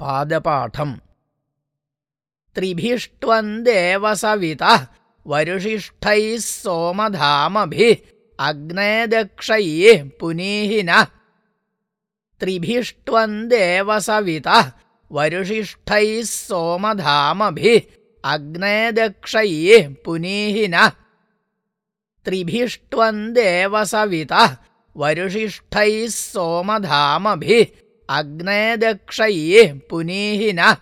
पादपाठम्। त्रिभिष्ट्वम् देवसवितः वरुषिष्ठैः सोमधामभिः अग्ने दक्षैः पुनीहिनः। त्रिभिष्ट्वम् देवसवितः वरुषिष्ठैः सोमधामभिः अग्ने पुनीहिनः। त्रिभिष्ट्वम् देवसवितः वरुषिष्ठैः सोमधामभिः अग्नेदक्षये पुनीहि नः।